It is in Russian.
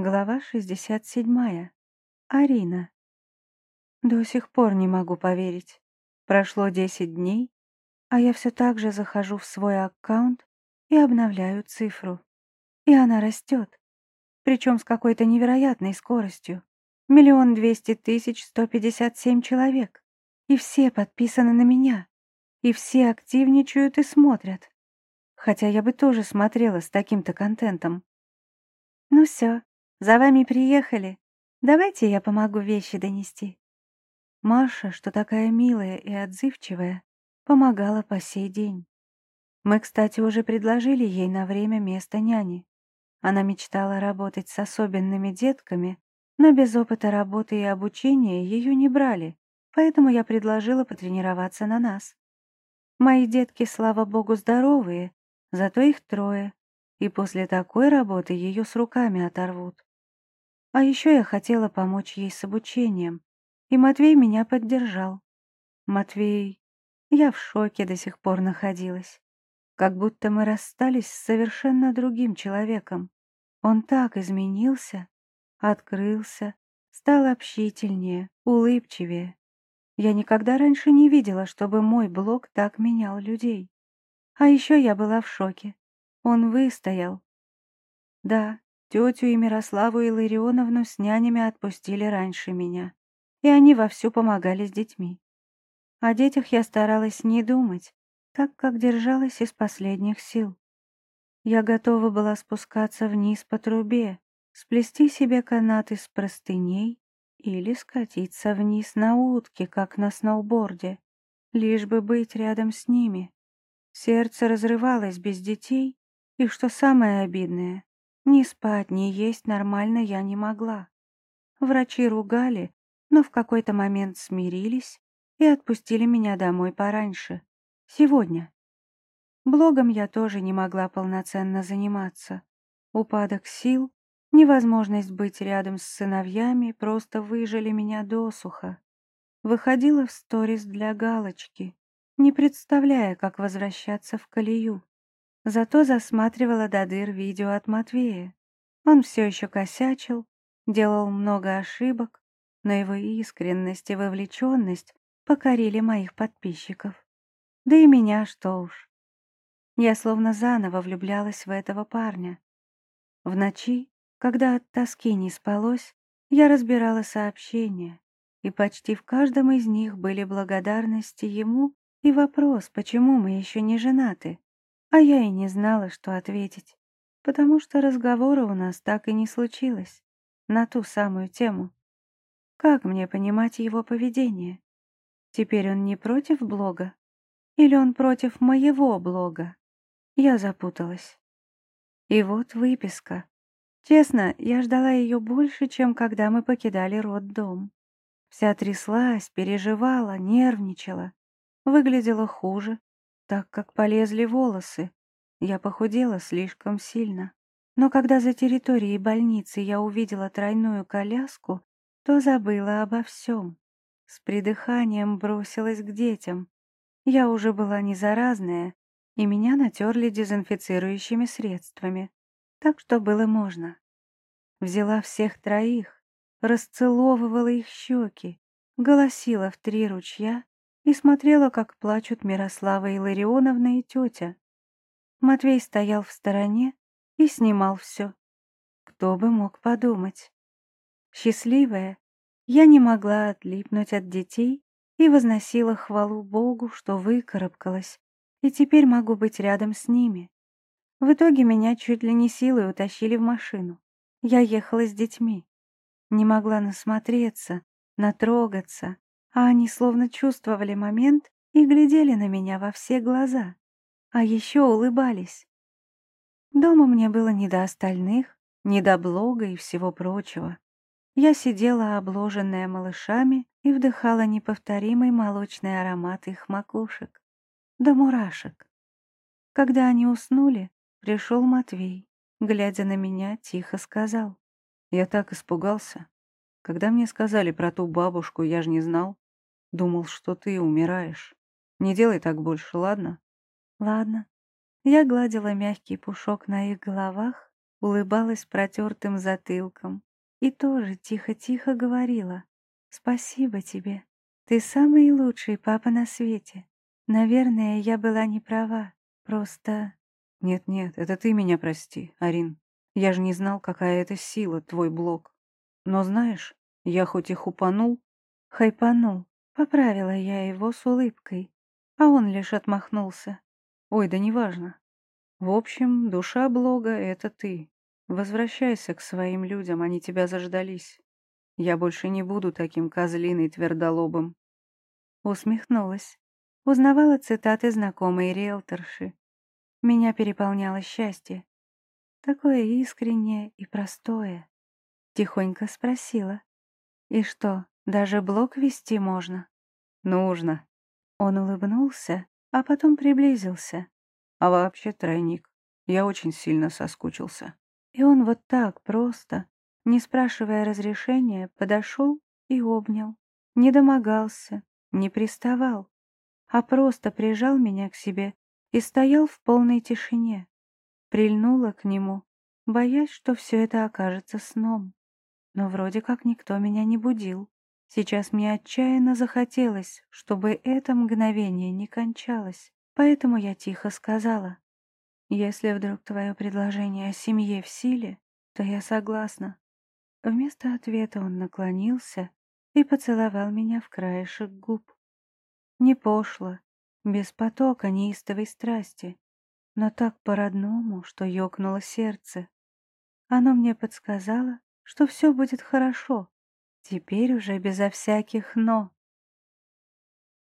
Глава 67. Арина. До сих пор не могу поверить. Прошло 10 дней, а я все так же захожу в свой аккаунт и обновляю цифру. И она растет. Причем с какой-то невероятной скоростью. Миллион двести тысяч сто пятьдесят семь человек. И все подписаны на меня. И все активничают и смотрят. Хотя я бы тоже смотрела с таким-то контентом. Ну все, за вами приехали. Давайте я помогу вещи донести». Маша, что такая милая и отзывчивая, помогала по сей день. Мы, кстати, уже предложили ей на время место няни. Она мечтала работать с особенными детками, но без опыта работы и обучения ее не брали, поэтому я предложила потренироваться на нас. Мои детки, слава богу, здоровые, зато их трое, и после такой работы ее с руками оторвут. А еще я хотела помочь ей с обучением, и Матвей меня поддержал. Матвей... Я в шоке до сих пор находилась. Как будто мы расстались с совершенно другим человеком. Он так изменился, открылся, стал общительнее, улыбчивее. Я никогда раньше не видела, чтобы мой блог так менял людей. А еще я была в шоке. Он выстоял. Да, Тетю и Мирославу Илларионовну с нянями отпустили раньше меня, и они вовсю помогали с детьми. О детях я старалась не думать, так как держалась из последних сил. Я готова была спускаться вниз по трубе, сплести себе канат из простыней или скатиться вниз на утке, как на сноуборде, лишь бы быть рядом с ними. Сердце разрывалось без детей, и, что самое обидное, ни спать, ни есть нормально я не могла. Врачи ругали, но в какой-то момент смирились и отпустили меня домой пораньше. Сегодня. Блогом я тоже не могла полноценно заниматься. Упадок сил, невозможность быть рядом с сыновьями просто выжили меня досуха. Выходила в сторис для галочки, не представляя, как возвращаться в колею. Зато засматривала до дыр видео от Матвея. Он все еще косячил, делал много ошибок, но его искренность и вовлеченность покорили моих подписчиков. Да и меня, что уж. Я словно заново влюблялась в этого парня. В ночи, когда от тоски не спалось, я разбирала сообщения, и почти в каждом из них были благодарности ему и вопрос, почему мы еще не женаты. А я и не знала, что ответить, потому что разговора у нас так и не случилось на ту самую тему. Как мне понимать его поведение? Теперь он не против блога? Или он против моего блога? Я запуталась. И вот выписка. Честно, я ждала ее больше, чем когда мы покидали роддом. Вся тряслась, переживала, нервничала. Выглядела хуже, так как полезли волосы. Я похудела слишком сильно. Но когда за территорией больницы я увидела тройную коляску, то забыла обо всем. С придыханием бросилась к детям. Я уже была не заразная, и меня натерли дезинфицирующими средствами, так что было можно. Взяла всех троих, расцеловывала их щеки, голосила в три ручья и смотрела, как плачут Мирослава Илларионовна и тетя. Матвей стоял в стороне и снимал все. Кто бы мог подумать. Счастливая, я не могла отлипнуть от детей и возносила хвалу Богу, что выкарабкалась, и теперь могу быть рядом с ними. В итоге меня чуть ли не силой утащили в машину. Я ехала с детьми. Не могла насмотреться, натрогаться, а они словно чувствовали момент и глядели на меня во все глаза, а еще улыбались. Дома мне было не до остальных, не до блога и всего прочего. Я сидела, обложенная малышами, и вдыхала неповторимый молочный аромат их макушек, до мурашек. Когда они уснули, пришел Матвей, глядя на меня, тихо сказал. Я так испугался. Когда мне сказали про ту бабушку, я же не знал. Думал, что ты умираешь. Не делай так больше, ладно? Ладно. Я гладила мягкий пушок на их головах улыбалась протертым затылком и тоже тихо-тихо говорила «Спасибо тебе, ты самый лучший папа на свете. Наверное, я была не права, просто...» «Нет-нет, это ты меня прости, Арин. Я же не знал, какая это сила, твой блок. Но знаешь, я хоть и хупанул...» «Хайпанул», — поправила я его с улыбкой, а он лишь отмахнулся. «Ой, да неважно. В общем, душа блога — это ты. Возвращайся к своим людям, они тебя заждались. Я больше не буду таким козлиной твердолобым. Усмехнулась. Узнавала цитаты знакомой риэлторши. Меня переполняло счастье. Такое искреннее и простое. Тихонько спросила. И что, даже блог вести можно? Нужно. Он улыбнулся, а потом приблизился. А вообще, тройник, я очень сильно соскучился. И он вот так просто, не спрашивая разрешения, подошел и обнял. Не домогался, не приставал, а просто прижал меня к себе и стоял в полной тишине. Прильнула к нему, боясь, что все это окажется сном. Но вроде как никто меня не будил. Сейчас мне отчаянно захотелось, чтобы это мгновение не кончалось, поэтому я тихо сказала. Если вдруг твое предложение о семье в силе, то я согласна. Вместо ответа он наклонился и поцеловал меня в краешек губ. Не пошло, без потока неистовой страсти, но так по-родному, что ёкнуло сердце. Оно мне подсказало, что все будет хорошо, теперь уже безо всяких «но».